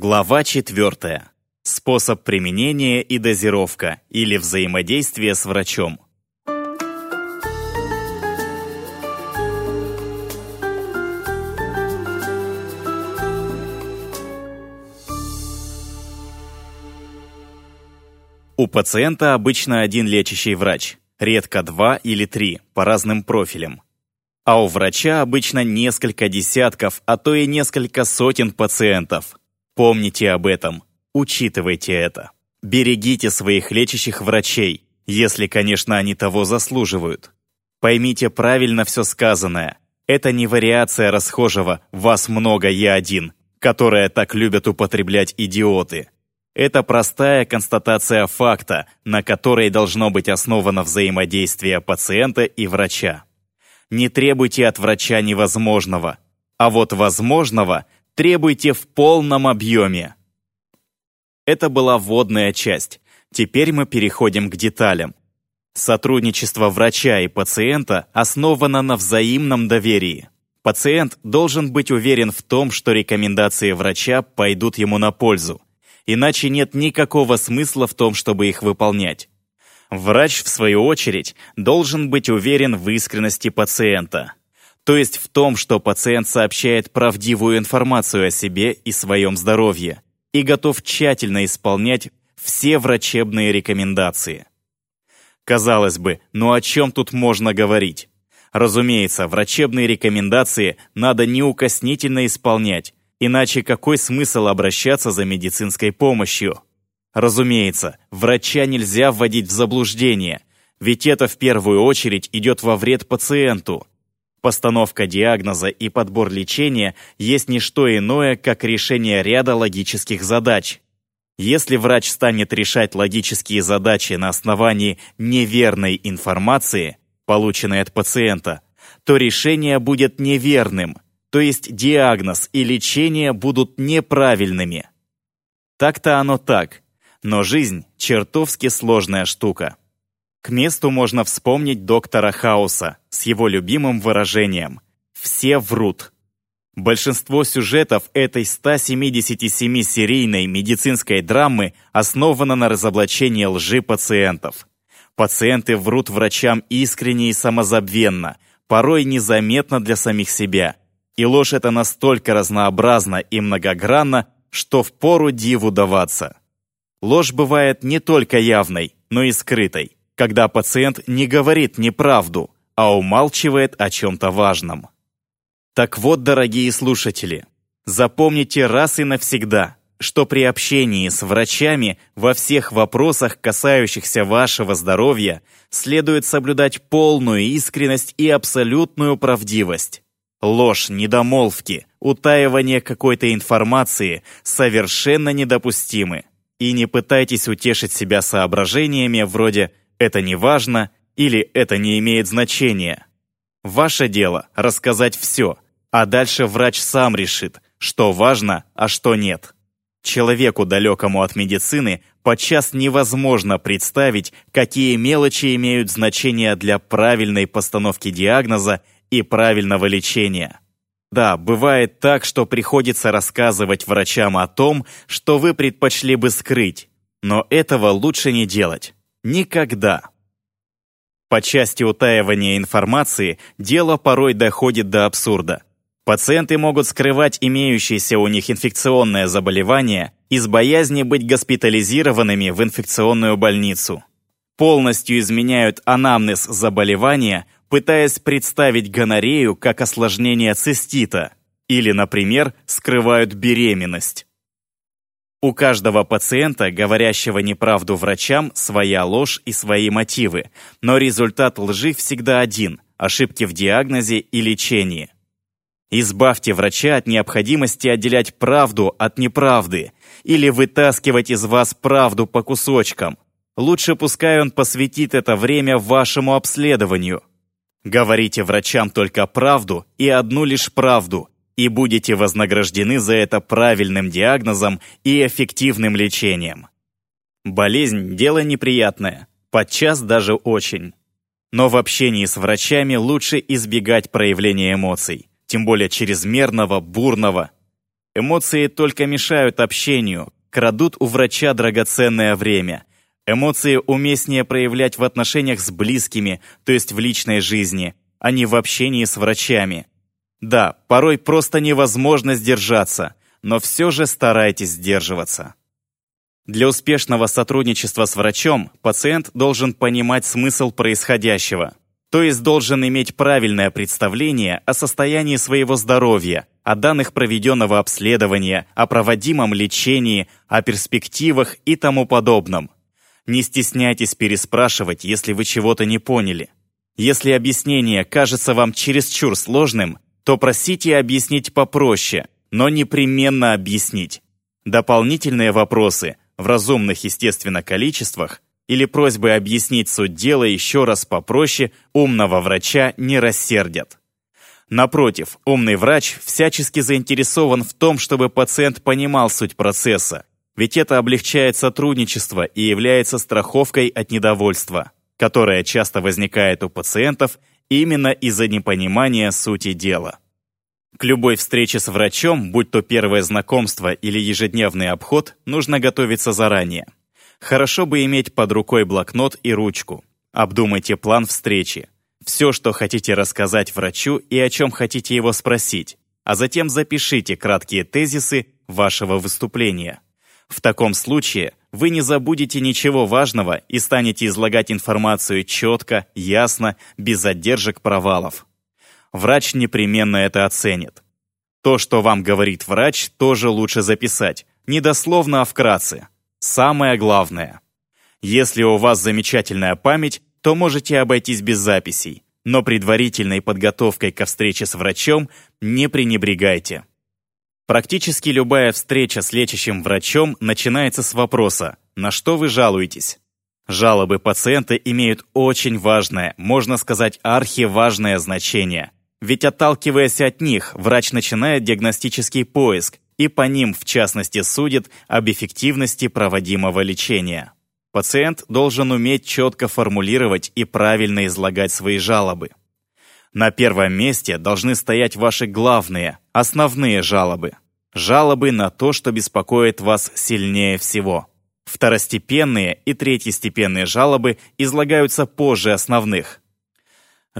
Глава 4. Способ применения и дозировка или взаимодействие с врачом. У пациента обычно один лечащий врач, редко два или три, по разным профилям. А у врача обычно несколько десятков, а то и несколько сотен пациентов. Помните об этом, учитывайте это. Берегите своих лечащих врачей, если, конечно, они того заслуживают. Поймите правильно все сказанное. Это не вариация расхожего «вас много, я один», которое так любят употреблять идиоты. Это простая констатация факта, на которой должно быть основано взаимодействие пациента и врача. Не требуйте от врача невозможного, а вот возможного требуйте в полном объеме. Это была вводная часть. Теперь мы переходим к деталям. Сотрудничество врача и пациента основано на взаимном доверии. Пациент должен быть уверен в том, что рекомендации врача пойдут ему на пользу иначе нет никакого смысла в том, чтобы их выполнять. Врач, в свою очередь, должен быть уверен в искренности пациента. То есть в том, что пациент сообщает правдивую информацию о себе и своем здоровье и готов тщательно исполнять все врачебные рекомендации. Казалось бы, ну о чем тут можно говорить? Разумеется, врачебные рекомендации надо неукоснительно исполнять, Иначе какой смысл обращаться за медицинской помощью? Разумеется, врача нельзя вводить в заблуждение, ведь это в первую очередь идет во вред пациенту. Постановка диагноза и подбор лечения есть не что иное, как решение ряда логических задач. Если врач станет решать логические задачи на основании неверной информации, полученной от пациента, то решение будет неверным – то есть диагноз и лечение будут неправильными. Так-то оно так, но жизнь — чертовски сложная штука. К месту можно вспомнить доктора Хауса с его любимым выражением «все врут». Большинство сюжетов этой 177-серийной медицинской драмы основано на разоблачении лжи пациентов. Пациенты врут врачам искренне и самозабвенно, порой незаметно для самих себя – и ложь эта настолько разнообразна и многогранна, что впору диву даваться. Ложь бывает не только явной, но и скрытой, когда пациент не говорит неправду, а умалчивает о чем-то важном. Так вот, дорогие слушатели, запомните раз и навсегда, что при общении с врачами во всех вопросах, касающихся вашего здоровья, следует соблюдать полную искренность и абсолютную правдивость. Ложь, недомолвки, утаивание какой-то информации совершенно недопустимы. И не пытайтесь утешить себя соображениями вроде «это не важно» или «это не имеет значения». Ваше дело — рассказать все, а дальше врач сам решит, что важно, а что нет. Человеку, далекому от медицины, подчас невозможно представить, какие мелочи имеют значение для правильной постановки диагноза и правильного лечения. Да, бывает так, что приходится рассказывать врачам о том, что вы предпочли бы скрыть, но этого лучше не делать. Никогда. По части утаивания информации дело порой доходит до абсурда. Пациенты могут скрывать имеющееся у них инфекционное заболевание из боязни быть госпитализированными в инфекционную больницу. Полностью изменяют анамнез заболевания, пытаясь представить гонорею как осложнение цистита, или, например, скрывают беременность. У каждого пациента, говорящего неправду врачам, своя ложь и свои мотивы, но результат лжи всегда один – ошибки в диагнозе и лечении. Избавьте врача от необходимости отделять правду от неправды или вытаскивать из вас правду по кусочкам. Лучше пускай он посвятит это время вашему обследованию, Говорите врачам только правду и одну лишь правду, и будете вознаграждены за это правильным диагнозом и эффективным лечением. Болезнь – дело неприятное, подчас даже очень. Но в общении с врачами лучше избегать проявления эмоций, тем более чрезмерного, бурного. Эмоции только мешают общению, крадут у врача драгоценное время. Эмоции уместнее проявлять в отношениях с близкими, то есть в личной жизни, а не в общении с врачами. Да, порой просто невозможно сдержаться, но все же старайтесь сдерживаться. Для успешного сотрудничества с врачом пациент должен понимать смысл происходящего, то есть должен иметь правильное представление о состоянии своего здоровья, о данных проведенного обследования, о проводимом лечении, о перспективах и тому подобном. Не стесняйтесь переспрашивать, если вы чего-то не поняли. Если объяснение кажется вам чересчур сложным, то просите объяснить попроще, но непременно объяснить. Дополнительные вопросы в разумных, естественно, количествах или просьбы объяснить суть дела еще раз попроще умного врача не рассердят. Напротив, умный врач всячески заинтересован в том, чтобы пациент понимал суть процесса, ведь это облегчает сотрудничество и является страховкой от недовольства, которое часто возникает у пациентов именно из-за непонимания сути дела. К любой встрече с врачом, будь то первое знакомство или ежедневный обход, нужно готовиться заранее. Хорошо бы иметь под рукой блокнот и ручку. Обдумайте план встречи. Все, что хотите рассказать врачу и о чем хотите его спросить, а затем запишите краткие тезисы вашего выступления. В таком случае вы не забудете ничего важного и станете излагать информацию четко, ясно, без задержек провалов врач непременно это оценит. То, что вам говорит врач, тоже лучше записать. Не дословно, а вкратце. Самое главное. Если у вас замечательная память, то можете обойтись без записей, но предварительной подготовкой ко встрече с врачом не пренебрегайте. Практически любая встреча с лечащим врачом начинается с вопроса «На что вы жалуетесь?». Жалобы пациента имеют очень важное, можно сказать, архиважное значение. Ведь отталкиваясь от них, врач начинает диагностический поиск и по ним, в частности, судит об эффективности проводимого лечения. Пациент должен уметь четко формулировать и правильно излагать свои жалобы. На первом месте должны стоять ваши главные, основные жалобы. Жалобы на то, что беспокоит вас сильнее всего. Второстепенные и третьестепенные жалобы излагаются позже основных –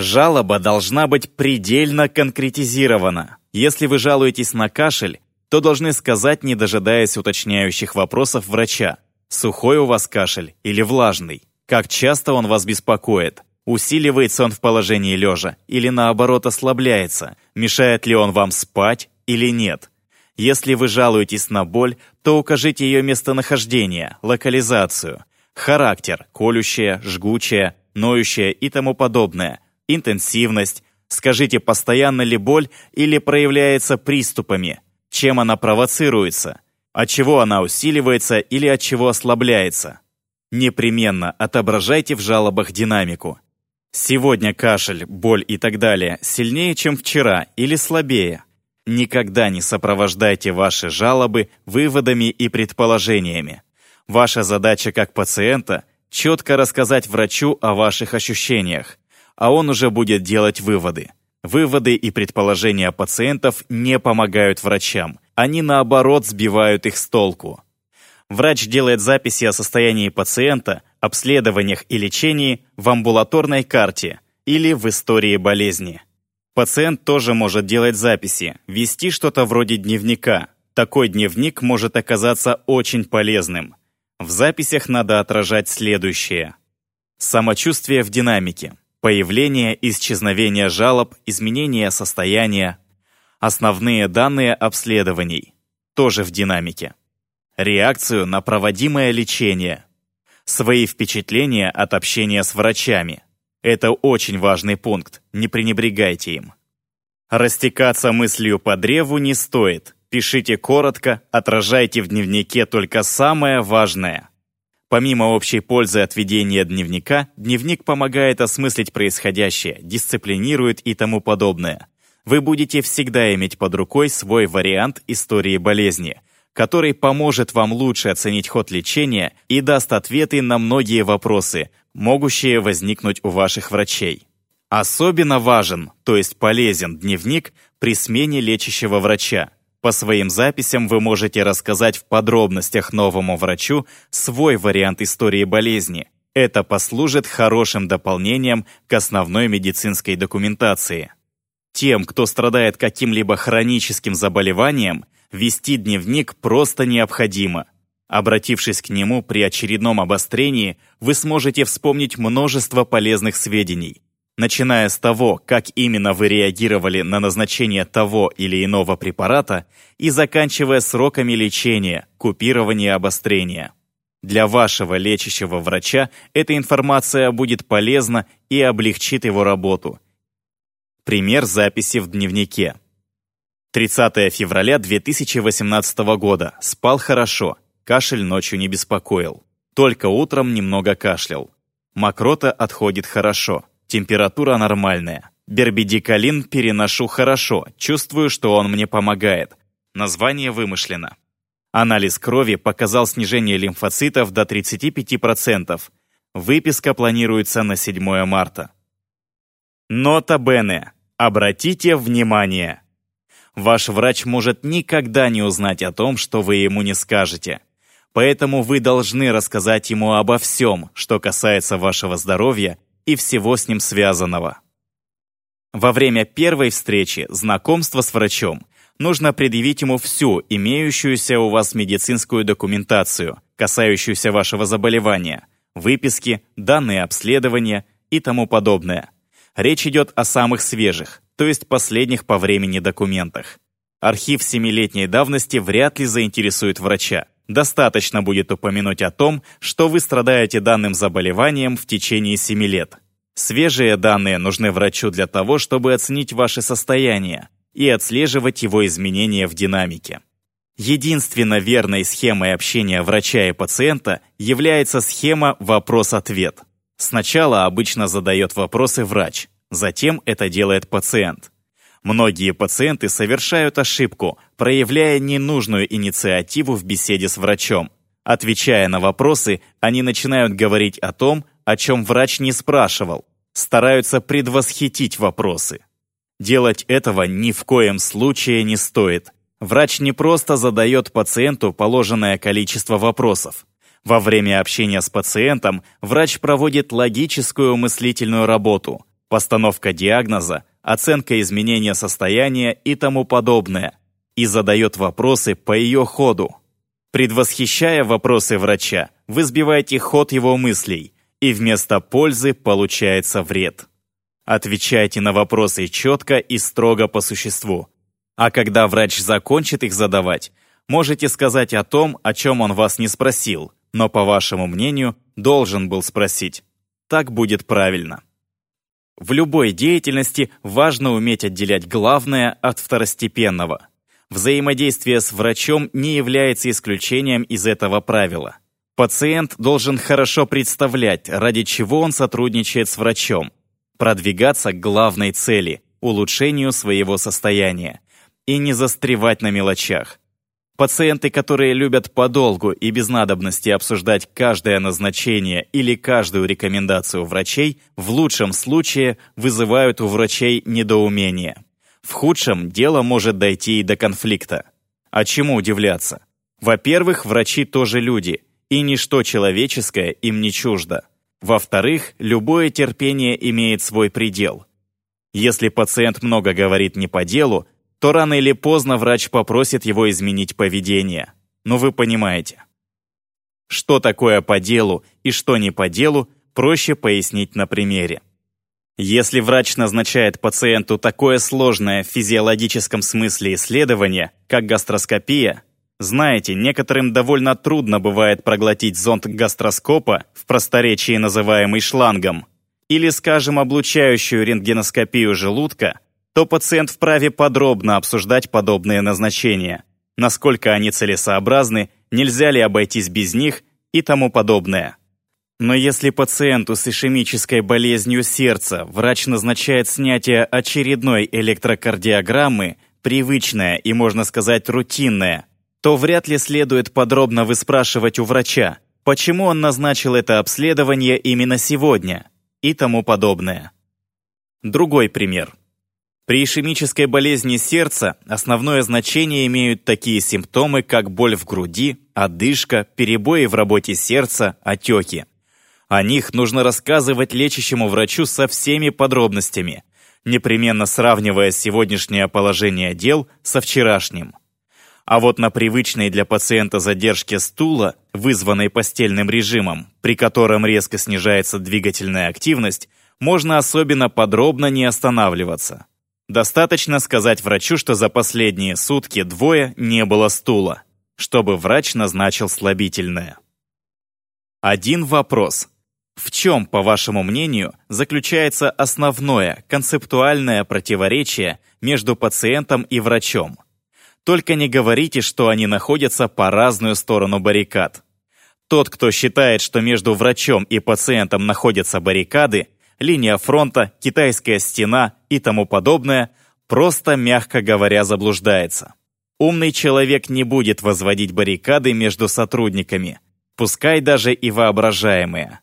Жалоба должна быть предельно конкретизирована. Если вы жалуетесь на кашель, то должны сказать, не дожидаясь уточняющих вопросов врача, сухой у вас кашель или влажный, как часто он вас беспокоит, усиливается он в положении лежа или наоборот ослабляется, мешает ли он вам спать или нет. Если вы жалуетесь на боль, то укажите ее местонахождение, локализацию, характер, колющее, жгучее, ноющее и тому подобное – интенсивность, скажите, постоянно ли боль или проявляется приступами, чем она провоцируется, от чего она усиливается или от чего ослабляется. Непременно отображайте в жалобах динамику. Сегодня кашель, боль и так далее сильнее, чем вчера или слабее. Никогда не сопровождайте ваши жалобы выводами и предположениями. Ваша задача как пациента – четко рассказать врачу о ваших ощущениях, а он уже будет делать выводы. Выводы и предположения пациентов не помогают врачам, они наоборот сбивают их с толку. Врач делает записи о состоянии пациента, обследованиях и лечении в амбулаторной карте или в истории болезни. Пациент тоже может делать записи, вести что-то вроде дневника. Такой дневник может оказаться очень полезным. В записях надо отражать следующее. Самочувствие в динамике. Появление исчезновение жалоб, изменение состояния. Основные данные обследований. Тоже в динамике. Реакцию на проводимое лечение. Свои впечатления от общения с врачами. Это очень важный пункт, не пренебрегайте им. Растекаться мыслью по древу не стоит. Пишите коротко, отражайте в дневнике только самое важное. Помимо общей пользы от ведения дневника, дневник помогает осмыслить происходящее, дисциплинирует и тому подобное. Вы будете всегда иметь под рукой свой вариант истории болезни, который поможет вам лучше оценить ход лечения и даст ответы на многие вопросы, могущие возникнуть у ваших врачей. Особенно важен, то есть полезен дневник при смене лечащего врача. По своим записям вы можете рассказать в подробностях новому врачу свой вариант истории болезни. Это послужит хорошим дополнением к основной медицинской документации. Тем, кто страдает каким-либо хроническим заболеванием, вести дневник просто необходимо. Обратившись к нему при очередном обострении, вы сможете вспомнить множество полезных сведений, начиная с того, как именно вы реагировали на назначение того или иного препарата, и заканчивая сроками лечения, купирования обострения. Для вашего лечащего врача эта информация будет полезна и облегчит его работу. Пример записи в дневнике. 30 февраля 2018 года. Спал хорошо. Кашель ночью не беспокоил. Только утром немного кашлял. Мокрота отходит хорошо. Температура нормальная. Бербидикалин переношу хорошо, чувствую, что он мне помогает. Название вымышлено. Анализ крови показал снижение лимфоцитов до 35%. Выписка планируется на 7 марта. Нота Бене. Обратите внимание. Ваш врач может никогда не узнать о том, что вы ему не скажете. Поэтому вы должны рассказать ему обо всем, что касается вашего здоровья и всего с ним связанного. Во время первой встречи, знакомства с врачом, нужно предъявить ему всю имеющуюся у вас медицинскую документацию, касающуюся вашего заболевания, выписки, данные обследования и тому подобное. Речь идет о самых свежих, то есть последних по времени документах. Архив семилетней давности вряд ли заинтересует врача, Достаточно будет упомянуть о том, что вы страдаете данным заболеванием в течение 7 лет. Свежие данные нужны врачу для того, чтобы оценить ваше состояние и отслеживать его изменения в динамике. Единственно верной схемой общения врача и пациента является схема «вопрос-ответ». Сначала обычно задает вопросы врач, затем это делает пациент. Многие пациенты совершают ошибку, проявляя ненужную инициативу в беседе с врачом. Отвечая на вопросы, они начинают говорить о том, о чем врач не спрашивал, стараются предвосхитить вопросы. Делать этого ни в коем случае не стоит. Врач не просто задает пациенту положенное количество вопросов. Во время общения с пациентом врач проводит логическую мыслительную работу, постановка диагноза, оценка изменения состояния и тому подобное, и задает вопросы по ее ходу. Предвосхищая вопросы врача, вы сбиваете ход его мыслей, и вместо пользы получается вред. Отвечайте на вопросы четко и строго по существу. А когда врач закончит их задавать, можете сказать о том, о чем он вас не спросил, но, по вашему мнению, должен был спросить. Так будет правильно. В любой деятельности важно уметь отделять главное от второстепенного. Взаимодействие с врачом не является исключением из этого правила. Пациент должен хорошо представлять, ради чего он сотрудничает с врачом, продвигаться к главной цели – улучшению своего состояния, и не застревать на мелочах. Пациенты, которые любят подолгу и без надобности обсуждать каждое назначение или каждую рекомендацию врачей, в лучшем случае вызывают у врачей недоумение. В худшем дело может дойти и до конфликта. А чему удивляться? Во-первых, врачи тоже люди, и ничто человеческое им не чуждо. Во-вторых, любое терпение имеет свой предел. Если пациент много говорит не по делу, то рано или поздно врач попросит его изменить поведение. Но вы понимаете. Что такое по делу и что не по делу, проще пояснить на примере. Если врач назначает пациенту такое сложное в физиологическом смысле исследование, как гастроскопия, знаете, некоторым довольно трудно бывает проглотить зонд гастроскопа, в просторечии называемый шлангом, или, скажем, облучающую рентгеноскопию желудка, то пациент вправе подробно обсуждать подобные назначения, насколько они целесообразны, нельзя ли обойтись без них и тому подобное. Но если пациенту с ишемической болезнью сердца врач назначает снятие очередной электрокардиограммы, привычное и, можно сказать, рутинное, то вряд ли следует подробно выспрашивать у врача, почему он назначил это обследование именно сегодня и тому подобное. Другой пример. При ишемической болезни сердца основное значение имеют такие симптомы, как боль в груди, одышка, перебои в работе сердца, отеки. О них нужно рассказывать лечащему врачу со всеми подробностями, непременно сравнивая сегодняшнее положение дел со вчерашним. А вот на привычной для пациента задержке стула, вызванной постельным режимом, при котором резко снижается двигательная активность, можно особенно подробно не останавливаться. Достаточно сказать врачу, что за последние сутки двое не было стула, чтобы врач назначил слабительное. Один вопрос. В чем, по вашему мнению, заключается основное концептуальное противоречие между пациентом и врачом? Только не говорите, что они находятся по разную сторону баррикад. Тот, кто считает, что между врачом и пациентом находятся баррикады, линия фронта, китайская стена и тому подобное, просто, мягко говоря, заблуждается. Умный человек не будет возводить баррикады между сотрудниками, пускай даже и воображаемые.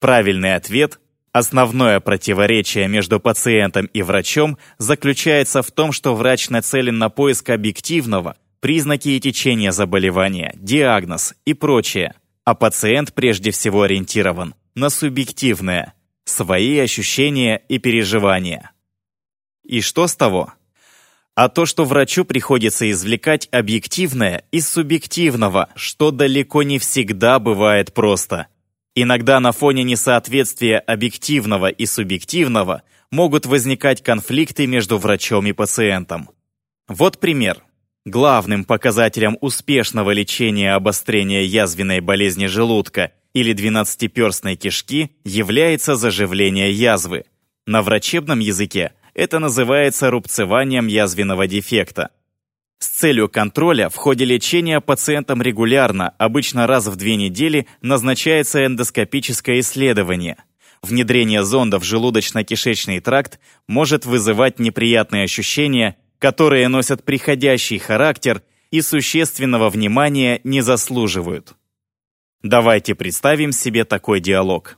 Правильный ответ Основное противоречие между пациентом и врачом заключается в том, что врач нацелен на поиск объективного, признаки и течения заболевания, диагноз и прочее, а пациент прежде всего ориентирован на субъективное, свои ощущения и переживания. И что с того? А то, что врачу приходится извлекать объективное из субъективного, что далеко не всегда бывает просто. Иногда на фоне несоответствия объективного и субъективного могут возникать конфликты между врачом и пациентом. Вот пример. Главным показателем успешного лечения обострения язвенной болезни желудка или двенадцатиперстной кишки является заживление язвы. На врачебном языке это называется рубцеванием язвенного дефекта. С целью контроля в ходе лечения пациентам регулярно, обычно раз в две недели, назначается эндоскопическое исследование. Внедрение зонда в желудочно-кишечный тракт может вызывать неприятные ощущения, которые носят приходящий характер и существенного внимания не заслуживают. Давайте представим себе такой диалог.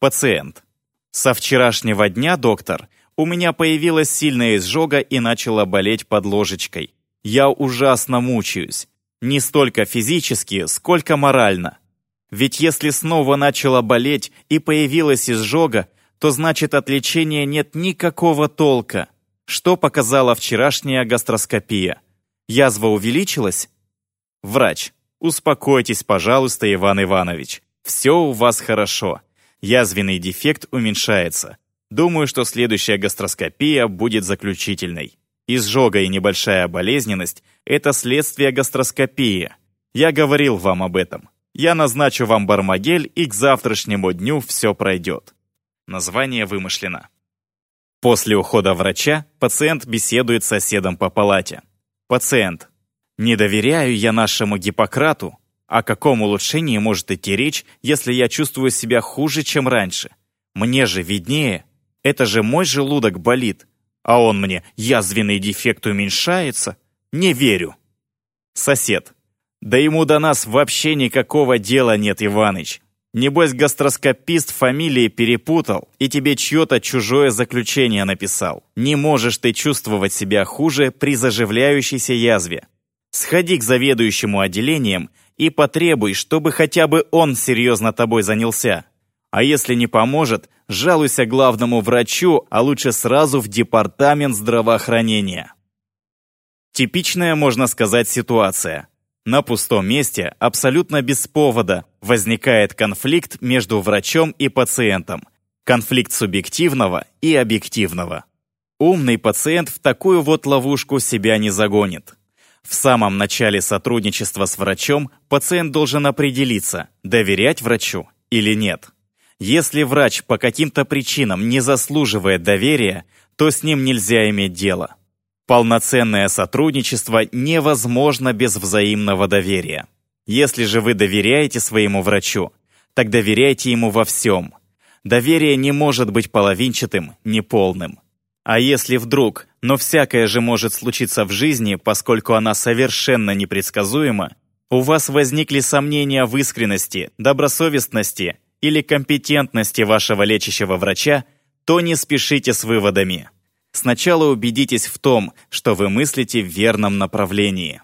Пациент. Со вчерашнего дня, доктор, у меня появилась сильная изжога и начала болеть под ложечкой. Я ужасно мучаюсь. Не столько физически, сколько морально. Ведь если снова начала болеть и появилась изжога, то значит от лечения нет никакого толка. Что показала вчерашняя гастроскопия? Язва увеличилась? Врач. Успокойтесь, пожалуйста, Иван Иванович. Все у вас хорошо. Язвенный дефект уменьшается. Думаю, что следующая гастроскопия будет заключительной. Изжога и небольшая болезненность – это следствие гастроскопии. Я говорил вам об этом. Я назначу вам бармагель, и к завтрашнему дню все пройдет. Название вымышлено. После ухода врача пациент беседует с соседом по палате. Пациент. «Не доверяю я нашему Гиппократу. О каком улучшении может идти речь, если я чувствую себя хуже, чем раньше? Мне же виднее. Это же мой желудок болит, а он мне, язвенный дефект уменьшается? Не верю. Сосед. Да ему до нас вообще никакого дела нет, Иваныч. Небось, гастроскопист фамилии перепутал и тебе чье-то чужое заключение написал. Не можешь ты чувствовать себя хуже при заживляющейся язве. Сходи к заведующему отделением и потребуй, чтобы хотя бы он серьезно тобой занялся. А если не поможет, жалуйся главному врачу, а лучше сразу в департамент здравоохранения. Типичная, можно сказать, ситуация. На пустом месте, абсолютно без повода, возникает конфликт между врачом и пациентом. Конфликт субъективного и объективного. Умный пациент в такую вот ловушку себя не загонит. В самом начале сотрудничества с врачом пациент должен определиться, доверять врачу или нет. Если врач по каким-то причинам не заслуживает доверия, то с ним нельзя иметь дело. Полноценное сотрудничество невозможно без взаимного доверия. Если же вы доверяете своему врачу, так доверяйте ему во всем. Доверие не может быть половинчатым, неполным. А если вдруг, но всякое же может случиться в жизни, поскольку она совершенно непредсказуема, у вас возникли сомнения в искренности, добросовестности или компетентности вашего лечащего врача, то не спешите с выводами. Сначала убедитесь в том, что вы мыслите в верном направлении.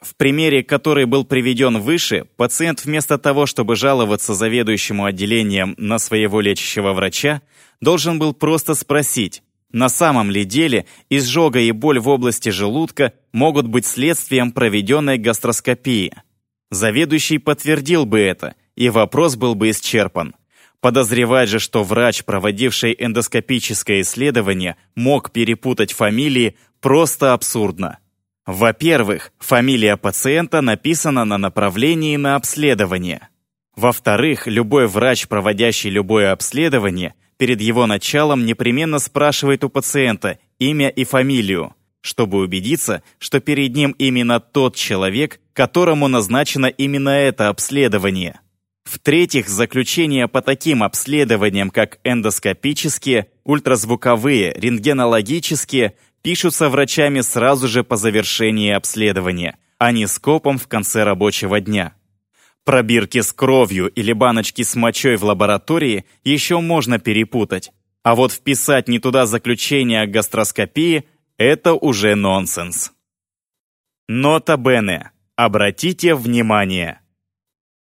В примере, который был приведен выше, пациент вместо того, чтобы жаловаться заведующему отделением на своего лечащего врача, должен был просто спросить, на самом ли деле изжога и боль в области желудка могут быть следствием проведенной гастроскопии. Заведующий подтвердил бы это, и вопрос был бы исчерпан. Подозревать же, что врач, проводивший эндоскопическое исследование, мог перепутать фамилии, просто абсурдно. Во-первых, фамилия пациента написана на направлении на обследование. Во-вторых, любой врач, проводящий любое обследование, перед его началом непременно спрашивает у пациента имя и фамилию, чтобы убедиться, что перед ним именно тот человек, которому назначено именно это обследование. В-третьих, заключения по таким обследованиям, как эндоскопические, ультразвуковые, рентгенологические – пишутся врачами сразу же по завершении обследования, а не скопом в конце рабочего дня. Пробирки с кровью или баночки с мочой в лаборатории еще можно перепутать, а вот вписать не туда заключение о гастроскопии – это уже нонсенс. Нота Бене. Обратите внимание.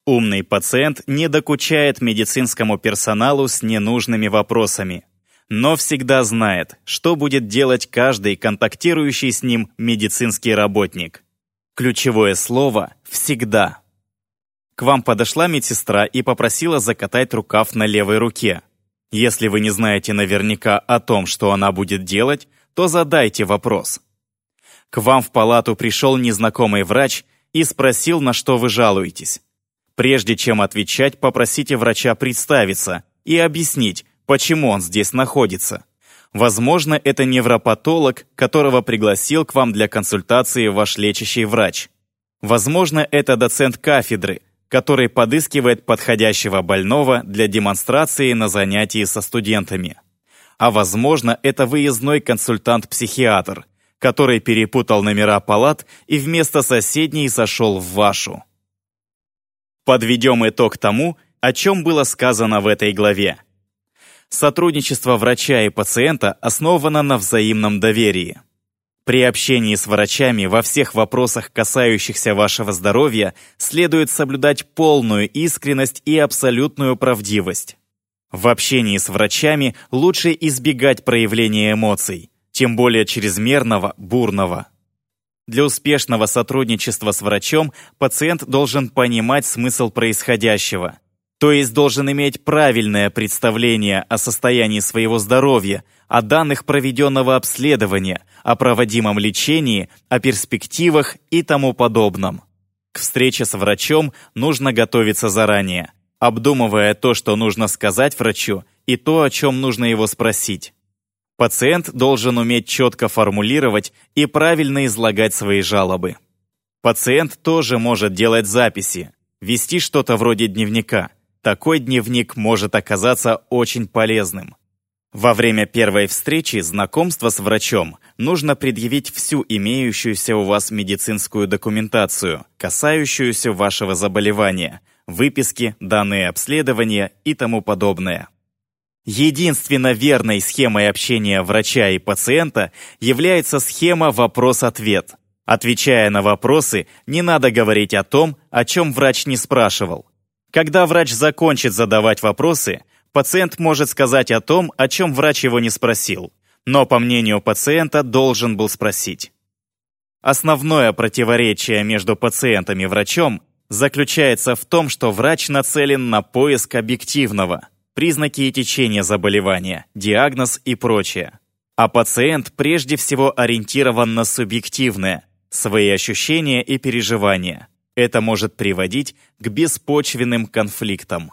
Умный пациент не докучает медицинскому персоналу с ненужными вопросами но всегда знает, что будет делать каждый контактирующий с ним медицинский работник. Ключевое слово «всегда». К вам подошла медсестра и попросила закатать рукав на левой руке. Если вы не знаете наверняка о том, что она будет делать, то задайте вопрос. К вам в палату пришел незнакомый врач и спросил, на что вы жалуетесь. Прежде чем отвечать, попросите врача представиться и объяснить, почему он здесь находится. Возможно, это невропатолог, которого пригласил к вам для консультации ваш лечащий врач. Возможно, это доцент кафедры, который подыскивает подходящего больного для демонстрации на занятии со студентами. А возможно, это выездной консультант-психиатр, который перепутал номера палат и вместо соседней зашел в вашу. Подведем итог тому, о чем было сказано в этой главе. Сотрудничество врача и пациента основано на взаимном доверии. При общении с врачами во всех вопросах, касающихся вашего здоровья, следует соблюдать полную искренность и абсолютную правдивость. В общении с врачами лучше избегать проявления эмоций, тем более чрезмерного, бурного. Для успешного сотрудничества с врачом пациент должен понимать смысл происходящего – то есть должен иметь правильное представление о состоянии своего здоровья, о данных проведенного обследования, о проводимом лечении, о перспективах и тому подобном. К встрече с врачом нужно готовиться заранее, обдумывая то, что нужно сказать врачу, и то, о чем нужно его спросить. Пациент должен уметь четко формулировать и правильно излагать свои жалобы. Пациент тоже может делать записи, вести что-то вроде дневника – такой дневник может оказаться очень полезным. Во время первой встречи знакомства с врачом нужно предъявить всю имеющуюся у вас медицинскую документацию, касающуюся вашего заболевания, выписки, данные обследования и тому подобное. Единственно верной схемой общения врача и пациента является схема «вопрос-ответ». Отвечая на вопросы, не надо говорить о том, о чем врач не спрашивал. Когда врач закончит задавать вопросы, пациент может сказать о том, о чем врач его не спросил, но, по мнению пациента, должен был спросить. Основное противоречие между пациентом и врачом заключается в том, что врач нацелен на поиск объективного, признаки и течения заболевания, диагноз и прочее. А пациент прежде всего ориентирован на субъективное, свои ощущения и переживания – это может приводить к беспочвенным конфликтам.